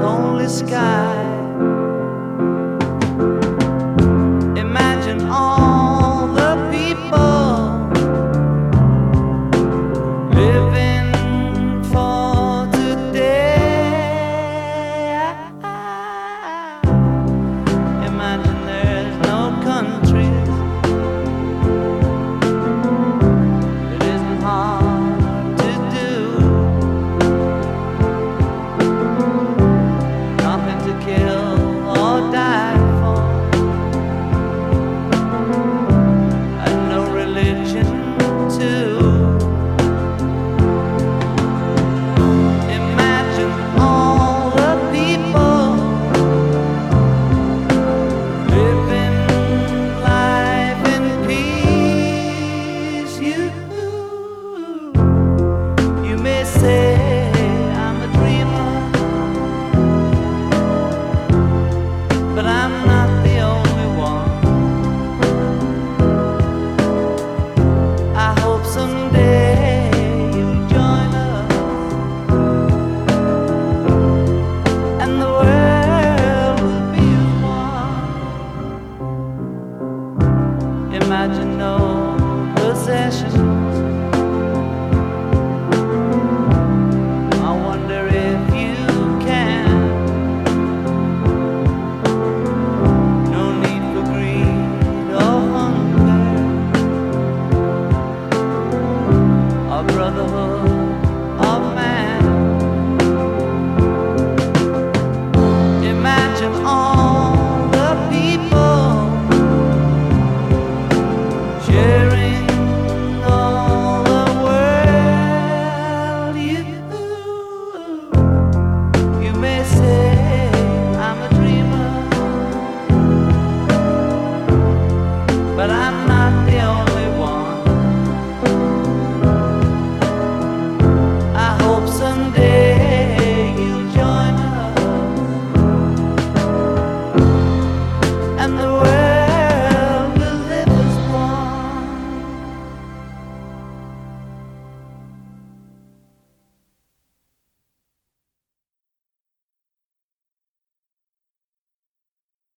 only sky. imagine all